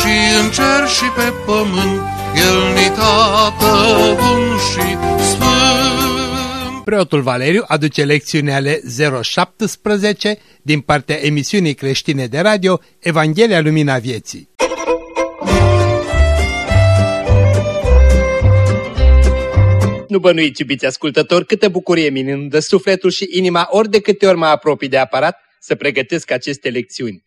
și în cer și pe pământ, El ni tată bun și sfânt. Preotul Valeriu aduce lecțiunea ale 017 din partea emisiunii creștine de radio Evanghelia Lumina Vieții. Nu bănuiți, iubiți ascultători, câtă bucurie mi dă sufletul și inima ori de câte ori mă apropii de aparat să pregătesc aceste lecțiuni.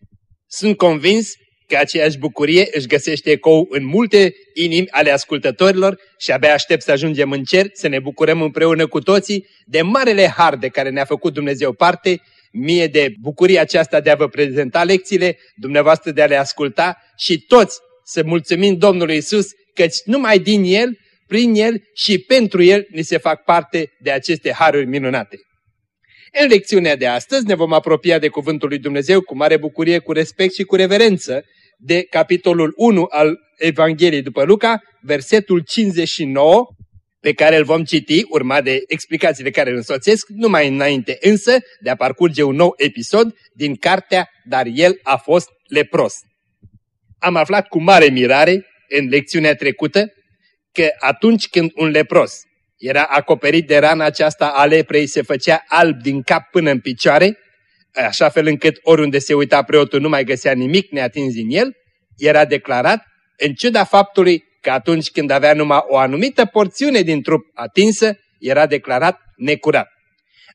Sunt convins că aceeași bucurie își găsește ecou în multe inimi ale ascultătorilor și abia aștept să ajungem în cer, să ne bucurăm împreună cu toții de marele har de care ne-a făcut Dumnezeu parte, mie de bucuria aceasta de a vă prezenta lecțiile, dumneavoastră de a le asculta și toți să mulțumim Domnului Isus, căci numai din El, prin El și pentru El ni se fac parte de aceste haruri minunate. În lecțiunea de astăzi ne vom apropia de Cuvântul lui Dumnezeu cu mare bucurie, cu respect și cu reverență de capitolul 1 al Evangheliei după Luca, versetul 59, pe care îl vom citi, urmat de explicațiile care îl însoțesc, numai înainte însă de a parcurge un nou episod din cartea Dar el a fost lepros. Am aflat cu mare mirare în lecțiunea trecută că atunci când un lepros era acoperit de rana aceasta a leprei, se făcea alb din cap până în picioare, așa fel încât oriunde se uita preotul nu mai găsea nimic neatins din el, era declarat, în ciuda faptului că atunci când avea numai o anumită porțiune din trup atinsă, era declarat necurat.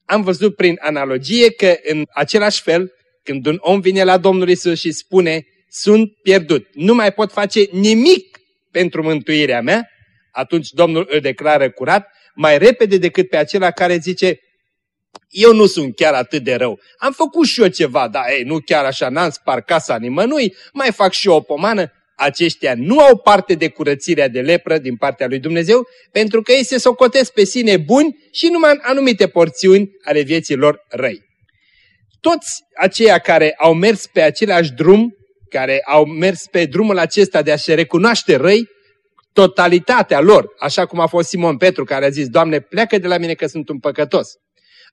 Am văzut prin analogie că în același fel, când un om vine la Domnul Isus și spune, sunt pierdut, nu mai pot face nimic pentru mântuirea mea, atunci Domnul îl declară curat mai repede decât pe acela care zice, eu nu sunt chiar atât de rău. Am făcut și eu ceva, dar ei, nu chiar așa, n-am spart casa nimănui, mai fac și eu o pomană. Aceștia nu au parte de curățirea de lepră din partea lui Dumnezeu, pentru că ei se socotesc pe sine buni și numai în anumite porțiuni ale vieții lor răi. Toți aceia care au mers pe același drum, care au mers pe drumul acesta de a se recunoaște răi, totalitatea lor, așa cum a fost Simon Petru care a zis, Doamne, pleacă de la mine că sunt un păcătos.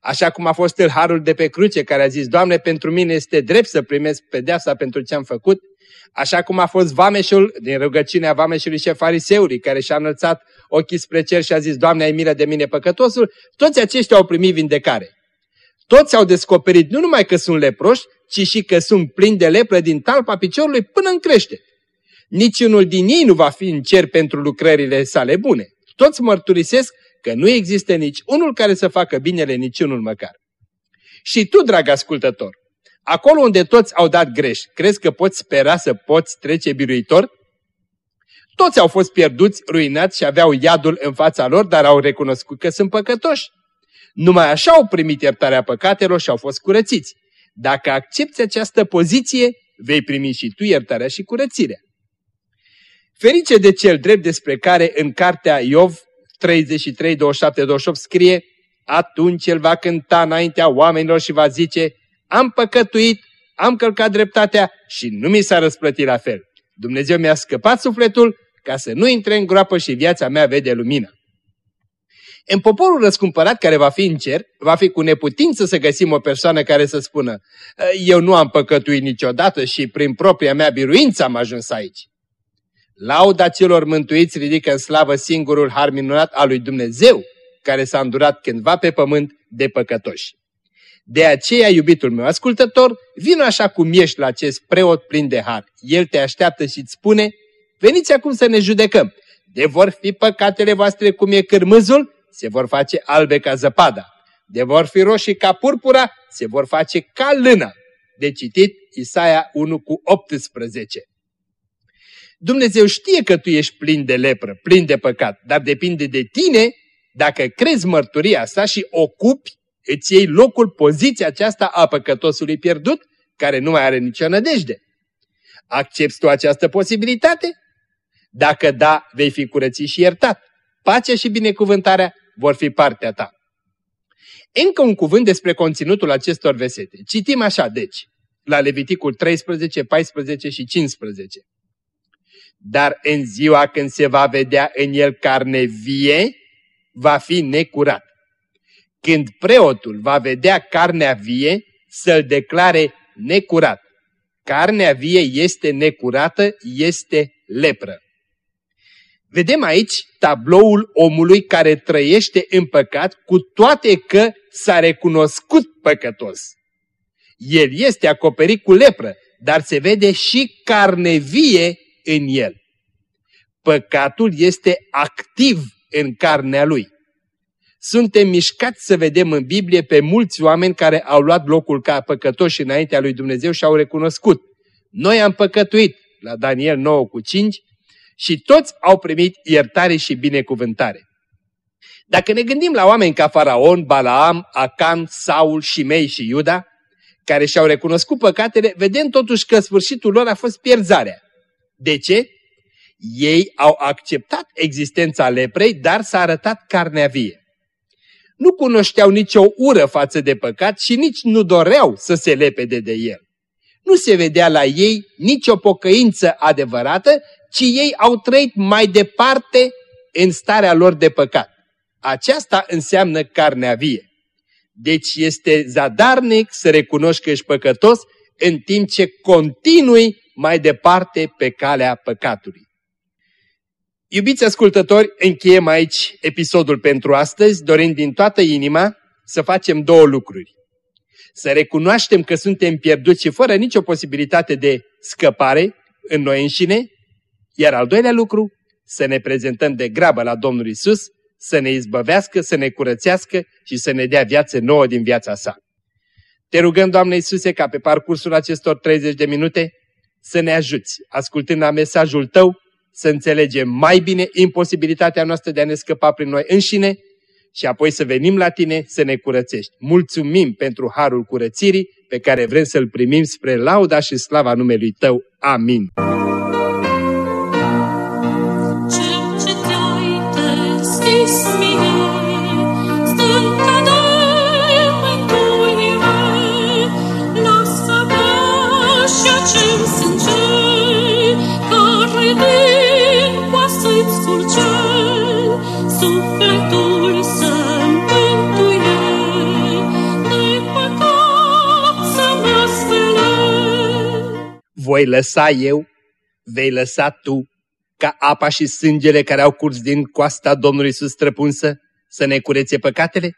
Așa cum a fost harul de pe cruce care a zis, Doamne, pentru mine este drept să primesc pedeapsa pentru ce am făcut. Așa cum a fost vameșul din rugăciunea vameșului și fariseului care și-a înălțat ochii spre cer și a zis, Doamne, ai milă de mine păcătosul, toți aceștia au primit vindecare. Toți au descoperit nu numai că sunt leproși, ci și că sunt plini de lepră din talpa piciorului până în crește. Niciunul din ei nu va fi în cer pentru lucrările sale bune. Toți mărturisesc că nu există nici unul care să facă binele, nici unul măcar. Și tu, drag ascultător, acolo unde toți au dat greș, crezi că poți spera să poți trece biruitor? Toți au fost pierduți, ruinați și aveau iadul în fața lor, dar au recunoscut că sunt păcătoși. Numai așa au primit iertarea păcatelor și au fost curățiți. Dacă accepti această poziție, vei primi și tu iertarea și curățirea. Ferice de cel drept despre care în cartea Iov 33, 27, 28 scrie, atunci el va cânta înaintea oamenilor și va zice, am păcătuit, am călcat dreptatea și nu mi s-a răsplătit la fel. Dumnezeu mi-a scăpat sufletul ca să nu intre în groapă și viața mea vede lumină. În poporul răscumpărat care va fi în cer, va fi cu neputință să găsim o persoană care să spună Eu nu am păcătuit niciodată și prin propria mea biruință am ajuns aici. Lauda celor mântuiți ridică în slavă singurul har minunat al lui Dumnezeu, care s-a îndurat cândva pe pământ de păcătoși. De aceea, iubitul meu ascultător, vin așa cum ești la acest preot plin de har. El te așteaptă și îți spune, veniți acum să ne judecăm. De vor fi păcatele voastre cum e cârmâzul, se vor face albe ca zăpada. De vor fi roșii ca purpura, se vor face ca lână. De citit Isaia 1 cu 18. Dumnezeu știe că tu ești plin de lepră, plin de păcat, dar depinde de tine dacă crezi mărturia asta și ocupi, îți iei locul, poziția aceasta a păcătosului pierdut, care nu mai are nicio nădejde. Accepti tu această posibilitate? Dacă da, vei fi curățit și iertat. Pacea și binecuvântarea vor fi partea ta. Încă un cuvânt despre conținutul acestor versete. Citim așa, deci, la Leviticul 13, 14 și 15. Dar în ziua când se va vedea în el carne vie, va fi necurat. Când preotul va vedea carnea vie, să-l declare necurat. Carnea vie este necurată, este lepră. Vedem aici tabloul omului care trăiește în păcat, cu toate că s-a recunoscut păcătos. El este acoperit cu lepră, dar se vede și carne vie în el. Păcatul este activ în carnea lui. Suntem mișcați să vedem în Biblie pe mulți oameni care au luat locul ca păcătoși înaintea lui Dumnezeu și au recunoscut. Noi am păcătuit, la Daniel 9 cu 5, și toți au primit iertare și binecuvântare. Dacă ne gândim la oameni ca Faraon, Balaam, Acan, Saul, Shimei și Iuda, care și-au recunoscut păcatele, vedem totuși că sfârșitul lor a fost pierzarea. De ce? Ei au acceptat existența leprei, dar s-a arătat carnea vie. Nu cunoșteau nicio ură față de păcat și nici nu doreau să se lepede de el. Nu se vedea la ei nicio pocăință adevărată, ci ei au trăit mai departe în starea lor de păcat. Aceasta înseamnă carnea vie. Deci este zadarnic să recunoști că ești păcătos în timp ce continui mai departe pe calea păcatului. Iubiți ascultători, încheiem aici episodul pentru astăzi, dorind din toată inima să facem două lucruri. Să recunoaștem că suntem pierduți și fără nicio posibilitate de scăpare în noi înșine, iar al doilea lucru, să ne prezentăm de grabă la Domnul Isus, să ne izbăvească, să ne curățească și să ne dea viață nouă din viața sa. Te rugăm, Doamne Iisuse, ca pe parcursul acestor 30 de minute să ne ajuți, ascultând la mesajul Tău, să înțelegem mai bine imposibilitatea noastră de a ne scăpa prin noi înșine și apoi să venim la Tine să ne curățești. Mulțumim pentru harul curățirii pe care vrem să-L primim spre lauda și slava numelui Tău. Amin. Voi lăsa eu, vei lăsa tu, ca apa și sângele care au curs din coasta Domnului Iisus străpunsă, să ne curețe păcatele?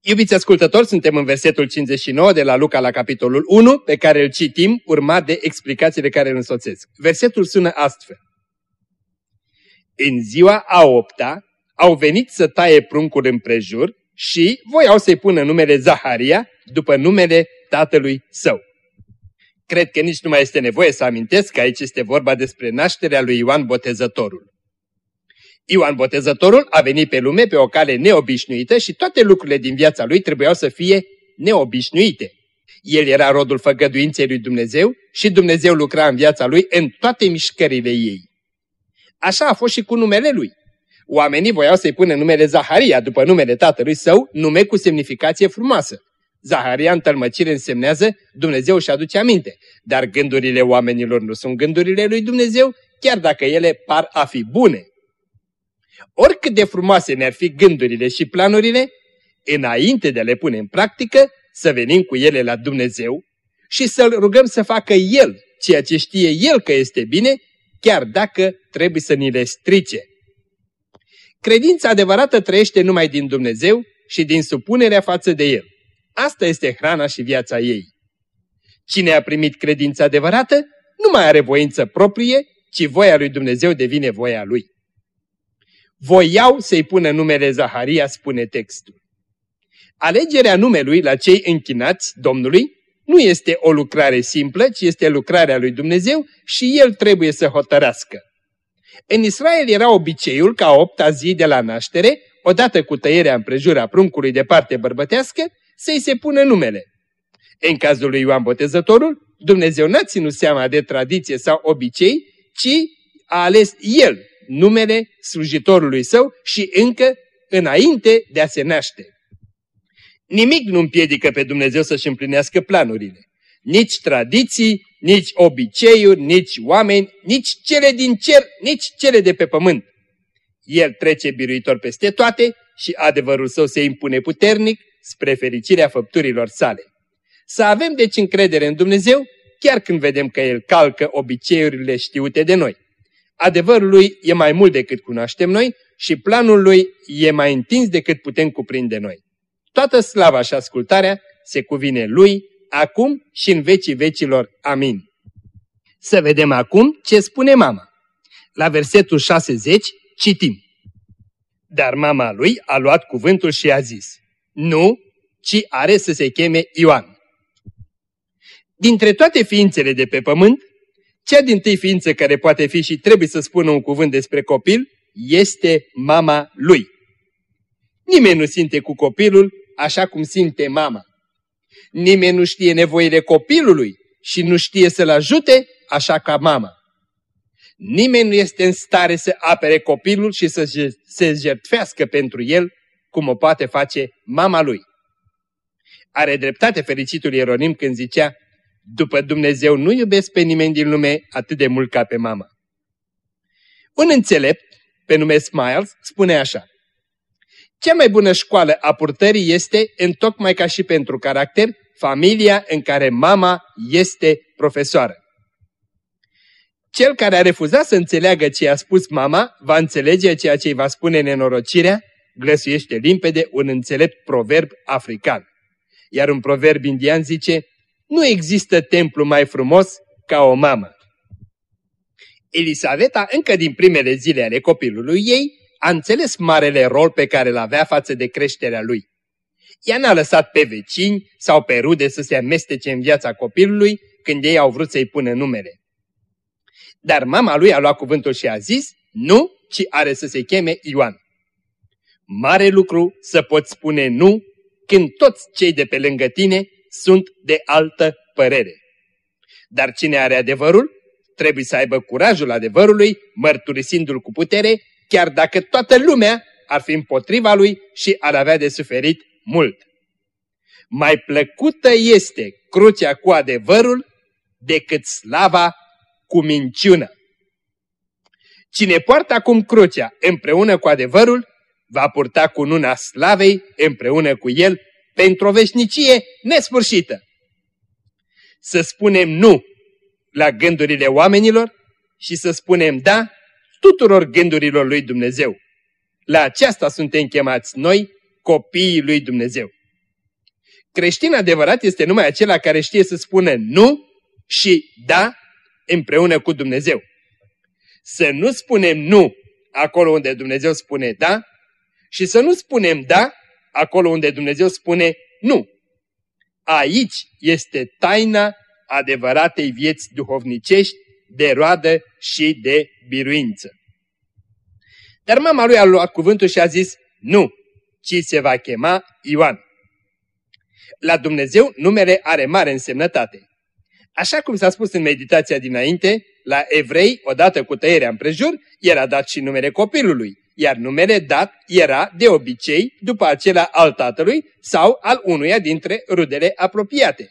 Iubiți ascultători, suntem în versetul 59 de la Luca la capitolul 1, pe care îl citim, urmat de explicațiile care îl însoțesc. Versetul sună astfel. În ziua a opta au venit să taie pruncul împrejur și voiau să-i pună numele Zaharia după numele tatălui său. Cred că nici nu mai este nevoie să amintesc că aici este vorba despre nașterea lui Ioan Botezătorul. Ioan Botezătorul a venit pe lume pe o cale neobișnuită și toate lucrurile din viața lui trebuiau să fie neobișnuite. El era rodul făgăduinței lui Dumnezeu și Dumnezeu lucra în viața lui în toate mișcările ei. Așa a fost și cu numele lui. Oamenii voiau să-i pună numele Zaharia după numele tatălui său, nume cu semnificație frumoasă. Zaharia în tălmăcire însemnează Dumnezeu își aduce aminte, dar gândurile oamenilor nu sunt gândurile lui Dumnezeu, chiar dacă ele par a fi bune. Oricât de frumoase ne-ar fi gândurile și planurile, înainte de a le pune în practică, să venim cu ele la Dumnezeu și să-L rugăm să facă El ceea ce știe El că este bine, chiar dacă trebuie să ni le strice. Credința adevărată trăiește numai din Dumnezeu și din supunerea față de El. Asta este hrana și viața ei. Cine a primit credința adevărată nu mai are voință proprie, ci voia lui Dumnezeu devine voia lui. Voiau să-i pună numele Zaharia, spune textul. Alegerea numelui la cei închinați Domnului nu este o lucrare simplă, ci este lucrarea lui Dumnezeu și El trebuie să hotărească. În Israel era obiceiul ca opta zi de la naștere, odată cu tăierea împrejura pruncului de parte bărbătească, să-i se pună numele. În cazul lui Ioan Botezătorul, Dumnezeu n-a ținut seama de tradiție sau obicei, ci a ales El numele slujitorului său și încă înainte de a se naște. Nimic nu împiedică pe Dumnezeu să-și împlinească planurile. Nici tradiții, nici obiceiuri, nici oameni, nici cele din cer, nici cele de pe pământ. El trece biruitor peste toate și adevărul său se impune puternic spre fericirea făpturilor sale. Să avem deci încredere în Dumnezeu, chiar când vedem că El calcă obiceiurile știute de noi. Adevărul lui e mai mult decât cunoaștem noi și planul lui e mai întins decât putem cuprinde noi. Toată slava și ascultarea se cuvine lui, acum și în vecii vecilor. Amin. Să vedem acum ce spune mama. La versetul 60 citim. Dar mama lui a luat cuvântul și a zis, Nu, ci are să se cheme Ioan. Dintre toate ființele de pe pământ, cea din tâi ființă care poate fi și trebuie să spună un cuvânt despre copil este mama lui. Nimeni nu simte cu copilul așa cum simte mama. Nimeni nu știe nevoile copilului și nu știe să-l ajute așa ca mama. Nimeni nu este în stare să apere copilul și să se jertfească pentru el cum o poate face mama lui. Are dreptate fericitul Ieronim când zicea, după Dumnezeu nu iubesc pe nimeni din lume atât de mult ca pe mama. Un înțelept, pe nume Smiles, spune așa, Cea mai bună școală a purtării este, întocmai ca și pentru caracter, familia în care mama este profesoară. Cel care a refuzat să înțeleagă ce a spus mama, va înțelege ceea ce îi va spune nenorocirea, glăsuiește limpede un înțelept proverb african. Iar un proverb indian zice, nu există templu mai frumos ca o mamă. Elisaveta, încă din primele zile ale copilului ei, a înțeles marele rol pe care îl avea față de creșterea lui. Ea n-a lăsat pe vecini sau pe rude să se amestece în viața copilului când ei au vrut să-i pună numele. Dar mama lui a luat cuvântul și a zis, nu, ci are să se cheme Ioan. Mare lucru să poți spune nu când toți cei de pe lângă tine sunt de altă părere. Dar cine are adevărul, trebuie să aibă curajul adevărului, mărturisindu-l cu putere, chiar dacă toată lumea ar fi împotriva lui și ar avea de suferit mult. Mai plăcută este crucea cu adevărul decât slava cu minciună. Cine poartă acum crucea împreună cu adevărul, va purta cu nuna slavei împreună cu el pentru o veșnicie nesfârșită. Să spunem nu la gândurile oamenilor și să spunem da tuturor gândurilor lui Dumnezeu. La aceasta suntem chemați noi, copiii lui Dumnezeu. Creștin adevărat este numai acela care știe să spună nu și da împreună cu Dumnezeu. Să nu spunem nu acolo unde Dumnezeu spune da și să nu spunem da acolo unde Dumnezeu spune nu. Aici este taina adevăratei vieți duhovnicești de roadă și de biruință. Dar mama lui a luat cuvântul și a zis, nu, ci se va chema Ioan. La Dumnezeu numele are mare însemnătate. Așa cum s-a spus în meditația dinainte, la evrei, odată cu tăierea împrejur, era dat și numele copilului, iar numele dat era, de obicei, după acela al tatălui sau al unuia dintre rudele apropiate.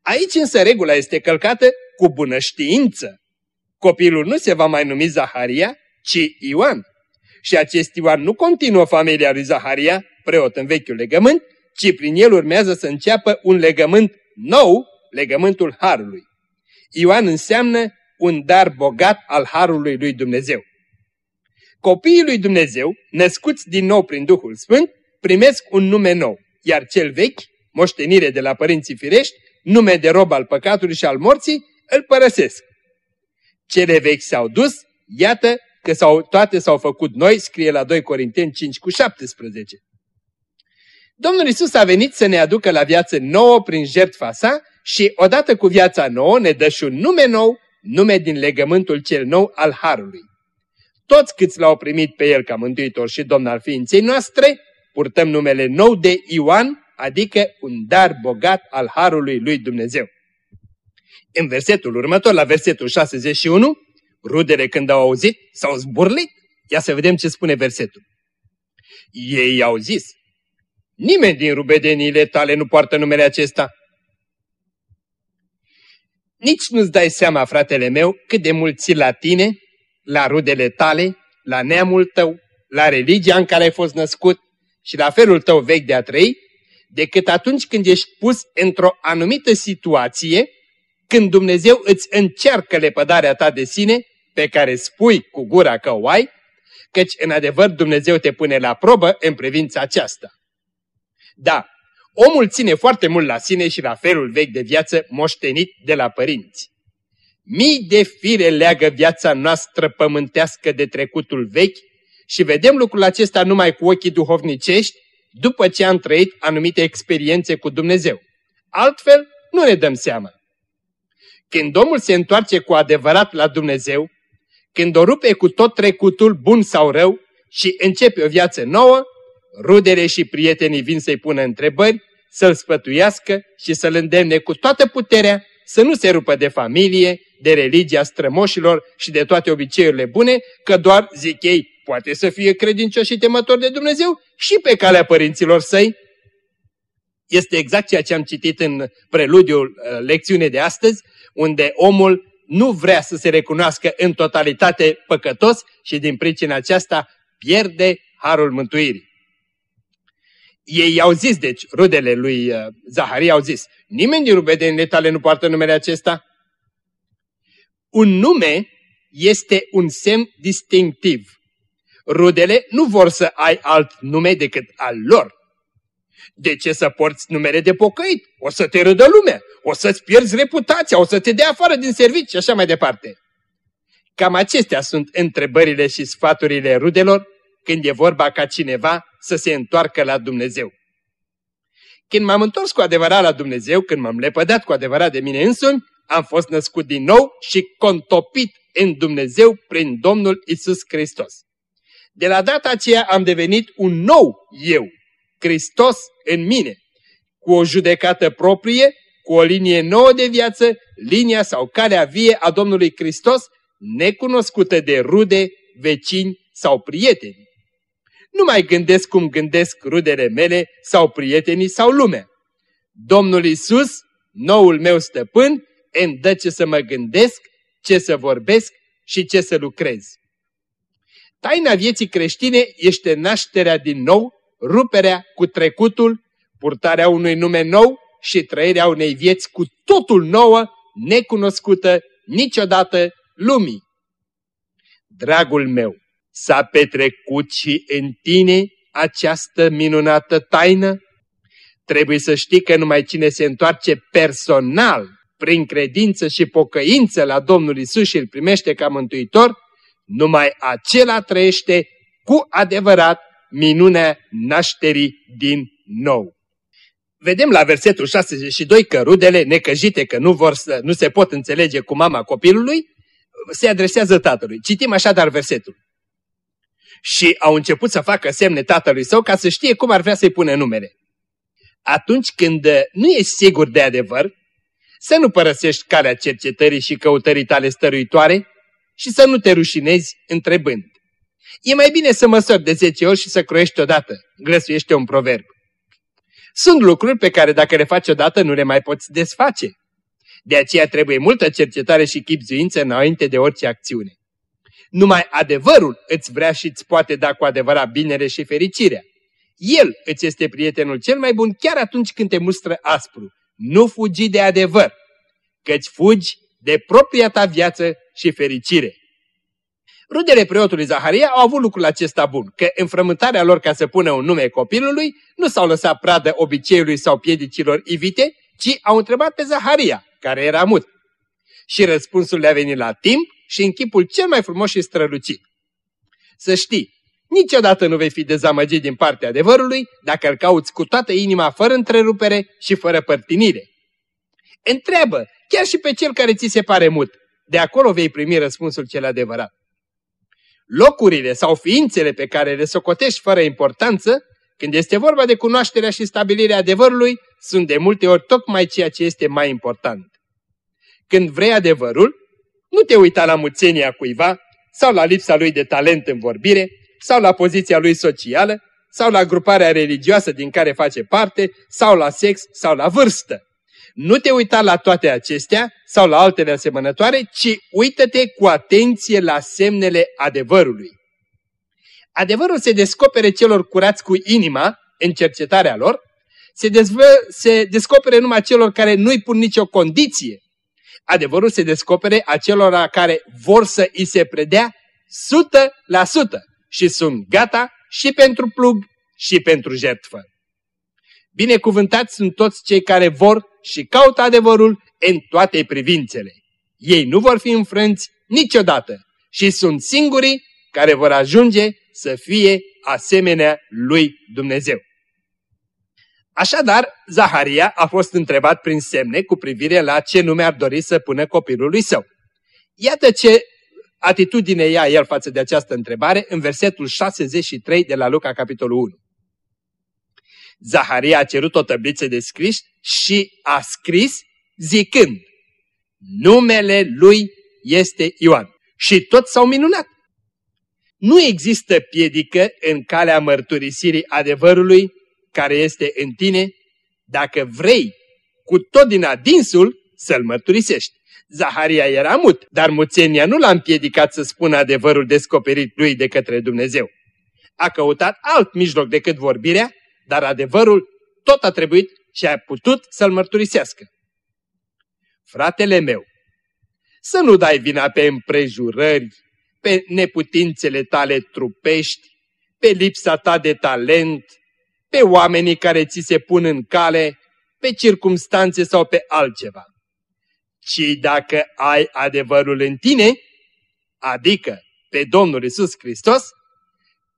Aici însă regula este călcată cu bună știință. Copilul nu se va mai numi Zaharia, ci Ioan. Și acest Ioan nu continuă familia lui Zaharia, preot în vechiul legământ, ci prin el urmează să înceapă un legământ nou, legământul Harului. Ioan înseamnă un dar bogat al Harului lui Dumnezeu. Copiii lui Dumnezeu, născuți din nou prin Duhul Sfânt, primesc un nume nou, iar cel vechi, moștenire de la părinții firești, nume de rob al păcatului și al morții, îl părăsesc. Cele vechi s-au dus, iată că s-au, toate s-au făcut noi, scrie la 2 Corinteni 5 cu 17. Domnul Isus a venit să ne aducă la viață nouă prin jertfa sa și odată cu viața nouă ne dă și un nume nou, nume din legământul cel nou al Harului. Toți câți l-au primit pe el ca mântuitor și domn al ființei noastre, purtăm numele nou de Ioan, adică un dar bogat al Harului lui Dumnezeu. În versetul următor, la versetul 61, Rudele când au auzit s-au zburlit. Ia să vedem ce spune versetul. Ei au zis, nimeni din rubedeniile tale nu poartă numele acesta. Nici nu-ți dai seama, fratele meu, cât de mult ții la tine, la rudele tale, la neamul tău, la religia în care ai fost născut și la felul tău vechi de a trăi, decât atunci când ești pus într-o anumită situație, când Dumnezeu îți încearcă lepădarea ta de sine, pe care spui cu gura că o ai, căci în adevăr Dumnezeu te pune la probă în privința aceasta. Da, omul ține foarte mult la sine și la felul vechi de viață moștenit de la părinți. Mii de fire leagă viața noastră pământească de trecutul vechi și vedem lucrul acesta numai cu ochii duhovnicești după ce am trăit anumite experiențe cu Dumnezeu. Altfel, nu ne dăm seama. Când omul se întoarce cu adevărat la Dumnezeu, când o rupe cu tot trecutul, bun sau rău, și începe o viață nouă, rudele și prietenii vin să-i pună întrebări, să-l spătuiască și să-l îndemne cu toată puterea să nu se rupă de familie, de religia strămoșilor și de toate obiceiurile bune, că doar, zic ei, poate să fie credincios și temător de Dumnezeu și pe calea părinților săi. Este exact ceea ce am citit în preludiul uh, lecțiunii de astăzi, unde omul nu vrea să se recunoască în totalitate păcătos și din pricina aceasta pierde harul mântuirii. Ei au zis, deci, rudele lui uh, Zaharia au zis, nimeni din rubedenile tale nu poartă numele acesta. Un nume este un semn distinctiv. Rudele nu vor să ai alt nume decât al lor. De ce să porți numere de pocăit? O să te râdă lumea, o să-ți pierzi reputația, o să te dea afară din serviciu și așa mai departe. Cam acestea sunt întrebările și sfaturile rudelor când e vorba ca cineva să se întoarcă la Dumnezeu. Când m-am întors cu adevărat la Dumnezeu, când m-am lepădat cu adevărat de mine însumi, am fost născut din nou și contopit în Dumnezeu prin Domnul Isus Hristos. De la data aceea am devenit un nou eu, Hristos în mine, cu o judecată proprie, cu o linie nouă de viață, linia sau calea vie a Domnului Hristos, necunoscută de rude, vecini sau prieteni. Nu mai gândesc cum gândesc rudele mele sau prietenii sau lumea. Domnul Isus, noul meu stăpân, îmi dă ce să mă gândesc, ce să vorbesc și ce să lucrez. Taina vieții creștine este nașterea din nou, ruperea cu trecutul, purtarea unui nume nou și trăirea unei vieți cu totul nouă, necunoscută niciodată lumii. Dragul meu, s-a petrecut și în tine această minunată taină? Trebuie să știi că numai cine se întoarce personal, prin credință și pocăință la Domnul Isus și îl primește ca mântuitor, numai acela trăiește cu adevărat minunea nașterii din nou. Vedem la versetul 62 că rudele, necăjite că nu, vor să, nu se pot înțelege cu mama copilului, se adresează tatălui. Citim așadar versetul. Și au început să facă semne tatălui său ca să știe cum ar vrea să-i pune numele. Atunci când nu ești sigur de adevăr, să nu părăsești calea cercetării și căutării tale stăruitoare, și să nu te rușinezi întrebând. E mai bine să măsori de 10 ori și să croiești odată, glăsuiește un proverb. Sunt lucruri pe care dacă le faci odată nu le mai poți desface. De aceea trebuie multă cercetare și chipzuință înainte de orice acțiune. Numai adevărul îți vrea și îți poate da cu adevărat binele și fericirea. El îți este prietenul cel mai bun chiar atunci când te mustră aspru. Nu fugi de adevăr, căci fugi de propria ta viață și fericire. Rudele preotului Zaharia au avut lucrul acesta bun, că în frământarea lor ca să pună un nume copilului, nu s-au lăsat pradă obiceiului sau piedicilor ivite, ci au întrebat pe Zaharia, care era mut. Și răspunsul le-a venit la timp și în chipul cel mai frumos și strălucit. Să știi, niciodată nu vei fi dezamăgit din partea adevărului dacă îl cauți cu toată inima, fără întrerupere și fără părtinire. Întreabă, chiar și pe cel care ți se pare mut, de acolo vei primi răspunsul cel adevărat. Locurile sau ființele pe care le socotești fără importanță, când este vorba de cunoașterea și stabilirea adevărului, sunt de multe ori tocmai ceea ce este mai important. Când vrei adevărul, Nu te uita la muțenia cuiva sau la lipsa lui de talent în vorbire sau la poziția lui socială sau la gruparea religioasă din care face parte sau la sex sau la vârstă. Nu te uita la toate acestea sau la altele asemănătoare, ci uită-te cu atenție la semnele adevărului. Adevărul se descopere celor curați cu inima în cercetarea lor, se, dezvă, se descopere numai celor care nu-i pun nicio condiție. Adevărul se descopere acelora care vor să îi se predea 100% și sunt gata și pentru plug și pentru jertfă. Binecuvântați sunt toți cei care vor și caută adevărul în toate privințele. Ei nu vor fi înfrânți niciodată și sunt singurii care vor ajunge să fie asemenea lui Dumnezeu. Așadar, Zaharia a fost întrebat prin semne cu privire la ce nume ar dori să pună copilului său. Iată ce atitudine ia el față de această întrebare în versetul 63 de la Luca, capitolul 1. Zaharia a cerut o tabliță de scris și a scris zicând, numele lui este Ioan. Și toți s-au minunat. Nu există piedică în calea mărturisirii adevărului care este în tine dacă vrei cu tot din adinsul să-l mărturisești. Zaharia era mut, dar muțenia nu l-a împiedicat să spună adevărul descoperit lui de către Dumnezeu. A căutat alt mijloc decât vorbirea, dar adevărul tot a trebuit și a putut să-l mărturisească. Fratele meu, să nu dai vina pe împrejurări, pe neputințele tale trupești, pe lipsa ta de talent, pe oamenii care ți se pun în cale, pe circumstanțe sau pe altceva. Ci dacă ai adevărul în tine, adică pe Domnul Isus Hristos,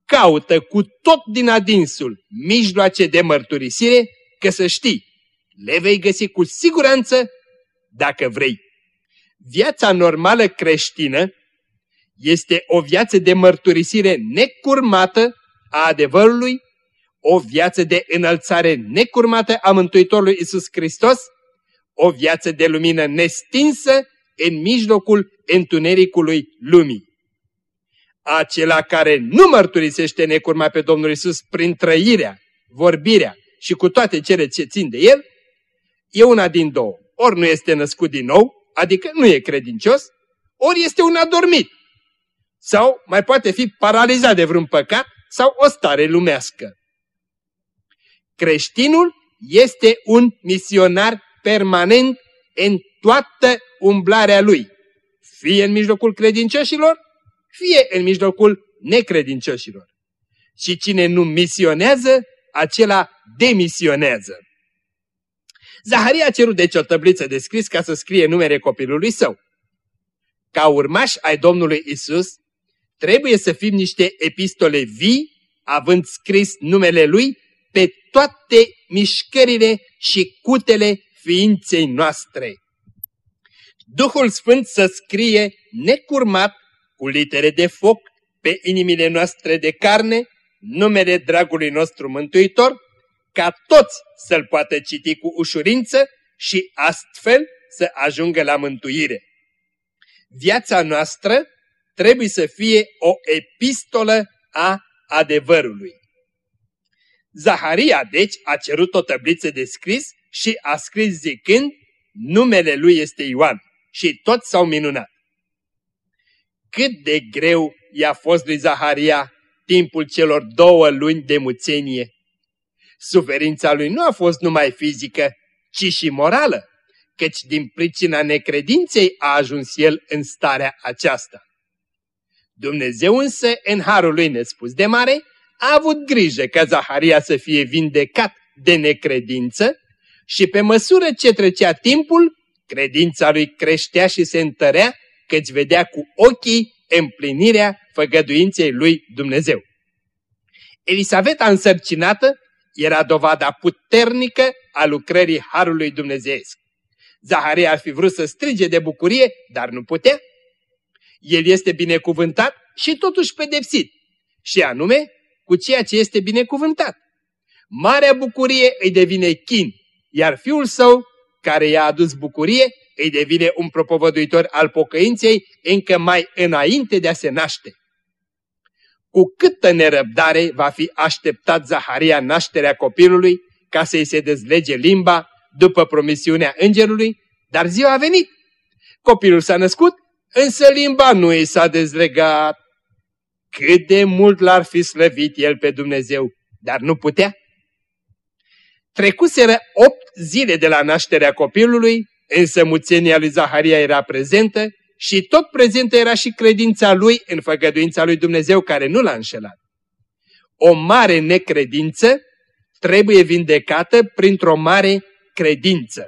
caută cu tot din adinsul mijloace de mărturisire, că să știi, le vei găsi cu siguranță dacă vrei. Viața normală creștină este o viață de mărturisire necurmată a adevărului, o viață de înălțare necurmată a Mântuitorului Isus Hristos, o viață de lumină nestinsă în mijlocul întunericului lumii acela care nu mărturisește necurma pe Domnul Isus prin trăirea, vorbirea și cu toate cele ce țin de el, e una din două. Ori nu este născut din nou, adică nu e credincios, ori este un adormit. Sau mai poate fi paralizat de vreun păcat sau o stare lumească. Creștinul este un misionar permanent în toată umblarea lui, fie în mijlocul credincioșilor, fie în mijlocul necredincioșilor. Și cine nu misionează, acela demisionează. Zaharia a cerut deci o tabliță de scris ca să scrie numele copilului său. Ca urmași ai Domnului Isus, trebuie să fim niște epistole vii, având scris numele Lui pe toate mișcările și cutele ființei noastre. Duhul Sfânt să scrie necurmat cu litere de foc pe inimile noastre de carne, numele dragului nostru Mântuitor, ca toți să-l poată citi cu ușurință și astfel să ajungă la mântuire. Viața noastră trebuie să fie o epistolă a adevărului. Zaharia, deci, a cerut o tabliță de scris și a scris zicând, numele lui este Ioan. Și toți s-au minunat cât de greu i-a fost lui Zaharia timpul celor două luni de muțenie. Suferința lui nu a fost numai fizică, ci și morală, căci din pricina necredinței a ajuns el în starea aceasta. Dumnezeu însă, în harul lui nespus de mare, a avut grijă ca Zaharia să fie vindecat de necredință și pe măsură ce trecea timpul, credința lui creștea și se întărea căci vedea cu ochii împlinirea făgăduinței lui Dumnezeu. Elisaveta însărcinată era dovada puternică a lucrării Harului Dumnezeesc. Zaharia ar fi vrut să strige de bucurie, dar nu putea. El este binecuvântat și totuși pedepsit, și anume cu ceea ce este binecuvântat. Marea bucurie îi devine chin, iar fiul său, care i-a adus bucurie, îi devine un propovăduitor al pocăinței încă mai înainte de a se naște. Cu câtă nerăbdare va fi așteptat Zaharia nașterea copilului ca să-i se dezlege limba după promisiunea îngerului, dar ziua a venit. Copilul s-a născut, însă limba nu i s-a dezlegat. Cât de mult l-ar fi slăvit el pe Dumnezeu, dar nu putea. Trecuseră opt zile de la nașterea copilului, însă muțenia lui Zaharia era prezentă și tot prezentă era și credința lui în făgăduința lui Dumnezeu care nu l-a înșelat. O mare necredință trebuie vindecată printr-o mare credință.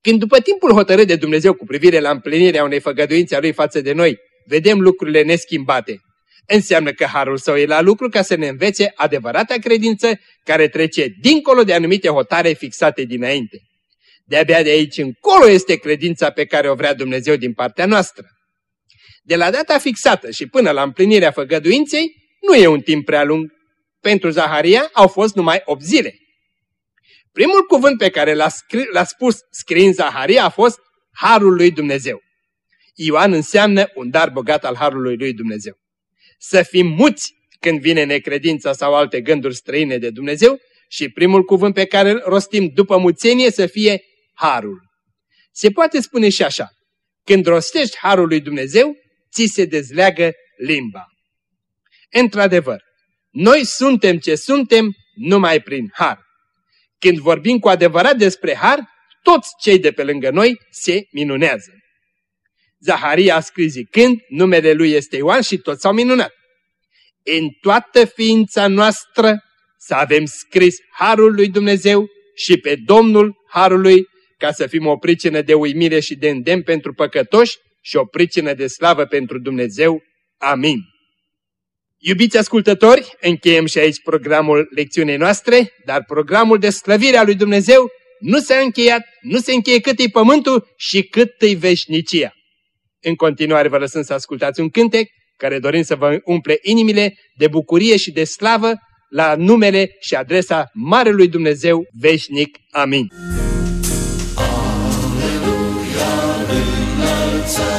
Când după timpul hotărât de Dumnezeu cu privire la împlinirea unei făgăduințe a Lui față de noi, vedem lucrurile neschimbate, înseamnă că Harul Său e la lucru ca să ne învețe adevărata credință care trece dincolo de anumite hotare fixate dinainte. De-abia de aici încolo este credința pe care o vrea Dumnezeu din partea noastră. De la data fixată și până la împlinirea făgăduinței, nu e un timp prea lung. Pentru Zaharia au fost numai 8 zile. Primul cuvânt pe care l-a, spus scrin Zaharia a fost Harul lui Dumnezeu. Ioan înseamnă un dar bogat al Harului lui Dumnezeu. Să fim muți când vine necredința sau alte gânduri străine de Dumnezeu și primul cuvânt pe care îl rostim după muțenie să fie Harul. Se poate spune și așa, când rostești Harul lui Dumnezeu, ți se dezleagă limba. Într-adevăr, noi suntem ce suntem numai prin Har. Când vorbim cu adevărat despre har, toți cei de pe lângă noi se minunează. Zaharia a scris zicând, numele lui este Ioan și toți s-au minunat. În toată ființa noastră să avem scris Harul lui Dumnezeu și pe Domnul Harului ca să fim o pricină de uimire și de îndemn pentru păcătoși și o pricină de slavă pentru Dumnezeu. Amin. Iubiți ascultători, încheiem și aici programul lecțiunii noastre, dar programul de slăvire a lui Dumnezeu nu s-a încheiat, nu se încheie cât e pământul și cât e veșnicia. În continuare vă lăsăm să ascultați un cântec care dorim să vă umple inimile de bucurie și de slavă la numele și adresa Marelui Dumnezeu veșnic. Amin. Doamne, îți